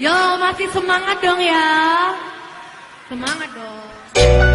Yo, masih semangat dong ya. Semangat dong.